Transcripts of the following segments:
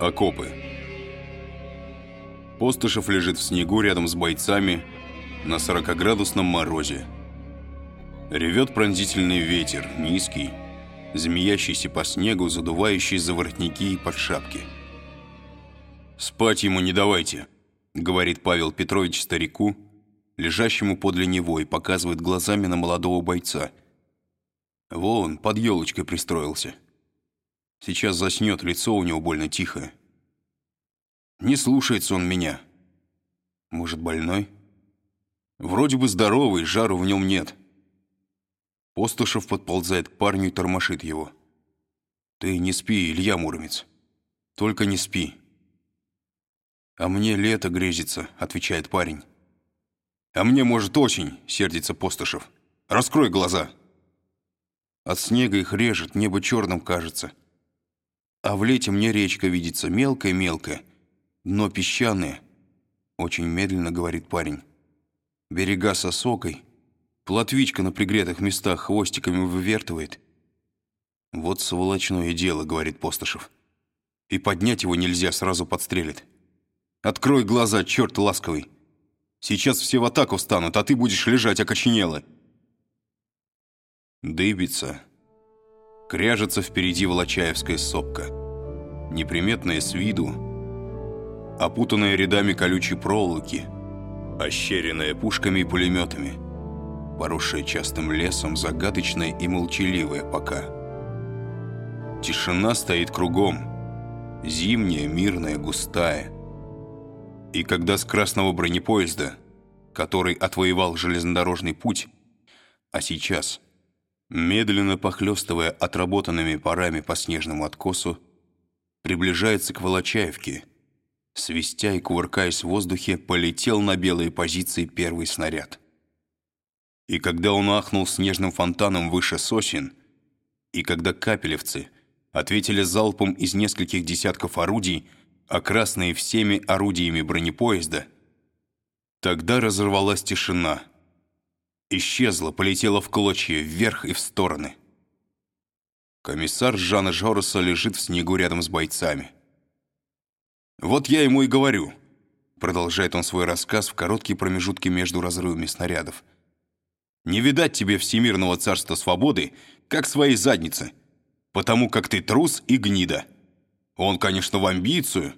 Окопы. Постышев лежит в снегу рядом с бойцами на 40-градусном морозе. Ревет пронзительный ветер, низкий, змеящийся по снегу, задувающий за воротники и под шапки. «Спать ему не давайте», — говорит Павел Петрович старику, лежащему подле него, и показывает глазами на молодого бойца. Вон, под елочкой пристроился. Сейчас заснет, лицо у него больно тихое. Не слушается он меня. Может, больной? Вроде бы здоровый, жару в нем нет. Постышев подползает к парню и тормошит его. «Ты не спи, Илья Муромец. Только не спи». «А мне лето грезится», — отвечает парень. «А мне, может, очень», — сердится Постышев. «Раскрой глаза». От снега их режет, небо черным кажется. А в лете мне речка видится, мелкая-мелкая, но песчаная. Очень медленно говорит парень. Берега сосокой. Плотвичка на пригретых местах хвостиками вывертывает. Вот сволочное дело, говорит Постышев. И поднять его нельзя, сразу подстрелит. Открой глаза, черт ласковый. Сейчас все в атаку встанут, а ты будешь лежать окоченело. Дыбится. Кряжется впереди Волочаевская сопка. Неприметная с виду, опутанная рядами колючей проволоки, ощеренная пушками и пулеметами, поросшая частым лесом, загадочная и молчаливая пока. Тишина стоит кругом, зимняя, мирная, густая. И когда с красного бронепоезда, который отвоевал железнодорожный путь, а сейчас – медленно похлестывая отработанными парами по снежному откосу, приближается к Волочаевке. Свистя и кувыркаясь в воздухе, полетел на белые позиции первый снаряд. И когда он ахнул снежным фонтаном выше сосен, и когда капелевцы ответили залпом из нескольких десятков орудий, окрасные всеми орудиями бронепоезда, тогда разорвалась тишина — исчезла, полетела в клочья, вверх и в стороны. Комиссар Жана Жороса лежит в снегу рядом с бойцами. «Вот я ему и говорю», — продолжает он свой рассказ в короткие промежутки между разрывами снарядов. «Не видать тебе всемирного царства свободы, как своей задницы, потому как ты трус и гнида. Он, конечно, в амбицию,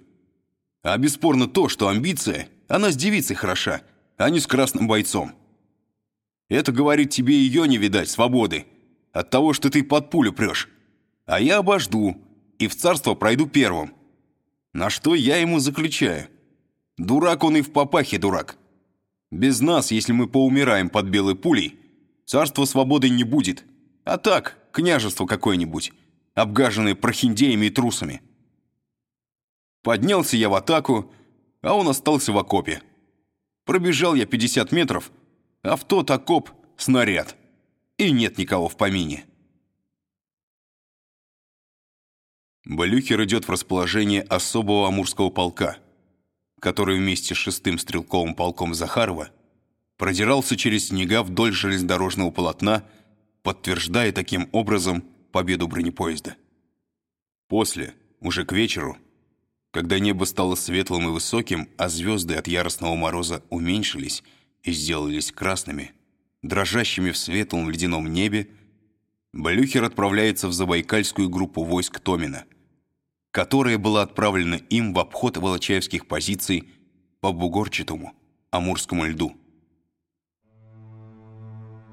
а бесспорно то, что амбиция, она с девицей хороша, а не с красным бойцом». Это, говорит, тебе ее не видать, свободы, от того, что ты под пулю прешь. А я обожду и в царство пройду первым. На что я ему заключаю. Дурак он и в папахе дурак. Без нас, если мы поумираем под белой пулей, царства свободы не будет. А так, княжество какое-нибудь, обгаженное прохиндеями и трусами. Поднялся я в атаку, а он остался в окопе. Пробежал я 50 метров — а в тот окоп снаряд. И нет никого в помине. Балюхер идет в расположение особого амурского полка, который вместе с шестым стрелковым полком Захарова продирался через снега вдоль железнодорожного полотна, подтверждая таким образом победу бронепоезда. После, уже к вечеру, когда небо стало светлым и высоким, а звезды от яростного мороза уменьшились, и сделались красными, дрожащими в светлом ледяном небе, Блюхер отправляется в забайкальскую группу войск Томина, которая была отправлена им в обход волочаевских позиций по бугорчатому Амурскому льду.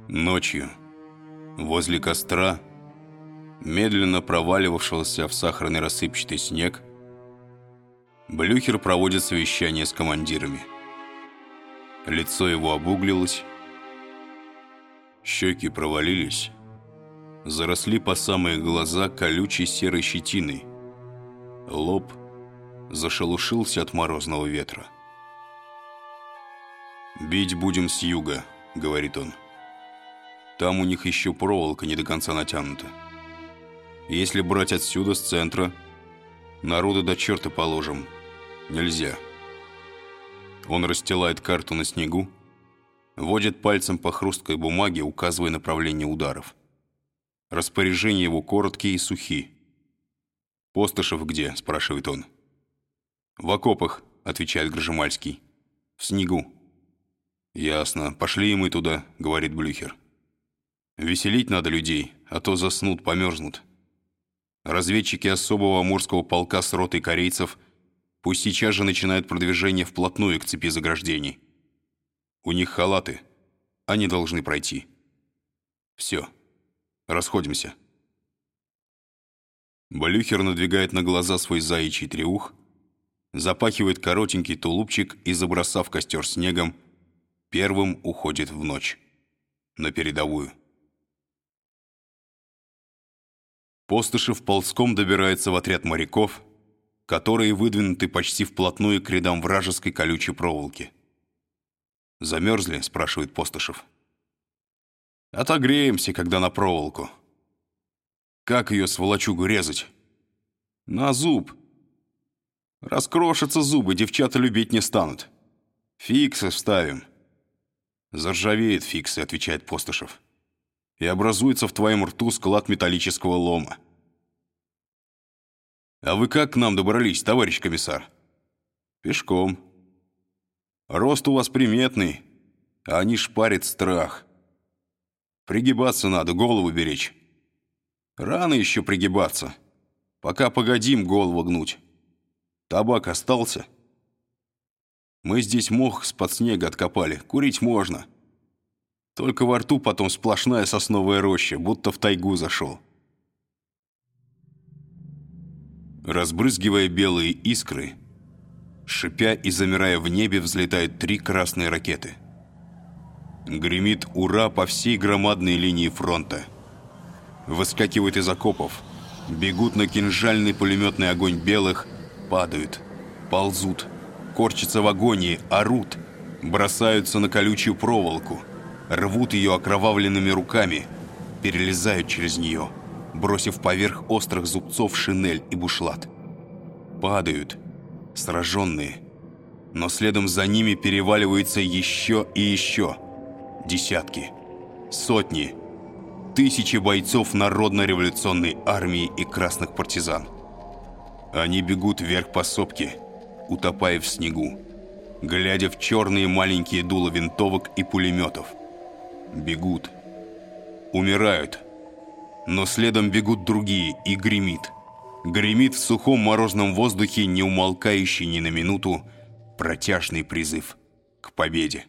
Ночью, возле костра, медленно проваливавшегося в сахарный рассыпчатый снег, Блюхер проводит совещание с командирами – Лицо его обуглилось, щеки провалились, заросли по самые глаза колючей серой щетиной. Лоб зашелушился от морозного ветра. «Бить будем с юга», — говорит он. «Там у них еще проволока не до конца натянута. Если брать отсюда, с центра, народу до черта положим. Нельзя». Он расстилает карту на снегу, водит пальцем по хрусткой бумаге, указывая направление ударов. Распоряжения его короткие и сухие. «Постышев где?» – спрашивает он. «В окопах», — отвечает Гржемальский. «В снегу». «Ясно. Пошли и мы туда», — говорит Блюхер. «Веселить надо людей, а то заснут, померзнут». Разведчики особого амурского полка с ротой корейцев пусть сейчас же начинают продвижение вплотную к цепи заграждений. У них халаты. Они должны пройти. Все. Расходимся. Балюхер надвигает на глаза свой заячий треух, запахивает коротенький тулупчик и, забросав костер снегом, первым уходит в ночь. На передовую. Постышев ползком добирается в отряд моряков, которые выдвинуты почти вплотную к рядам вражеской колючей проволоки. «Замерзли?» – спрашивает Постышев. «Отогреемся, когда на проволоку». «Как ее сволочугу резать?» «На зуб». «Раскрошатся зубы, девчата любить не станут. Фиксы вставим». «Заржавеет фиксы», – отвечает Постышев. «И образуется в твоем рту склад металлического лома». «А вы как к нам добрались, товарищ комиссар?» «Пешком». Рост у вас приметный, а они шпарят страх. Пригибаться надо, голову беречь. Рано еще пригибаться. Пока погодим голову гнуть. Табак остался. Мы здесь мох с-под снега откопали. Курить можно. Только во рту потом сплошная сосновая роща, будто в тайгу зашел. Разбрызгивая белые искры, Шипя и замирая в небе, взлетают три красные ракеты. Гремит «Ура!» по всей громадной линии фронта. Выскакивают из окопов, бегут на кинжальный пулеметный огонь белых, падают, ползут, корчатся в агонии, орут, бросаются на колючую проволоку, рвут ее окровавленными руками, перелезают через нее, бросив поверх острых зубцов шинель и бушлат. Падают, сраженные. Но следом за ними переваливаются еще и еще. Десятки, сотни, тысячи бойцов Народно-революционной армии и красных партизан. Они бегут вверх по сопке, утопая в снегу, глядя в черные маленькие дула винтовок и пулеметов. Бегут. Умирают. Но следом бегут другие, и гремит – Гремит в сухом морозном воздухе, не умолкающий ни на минуту, протяжный призыв к победе.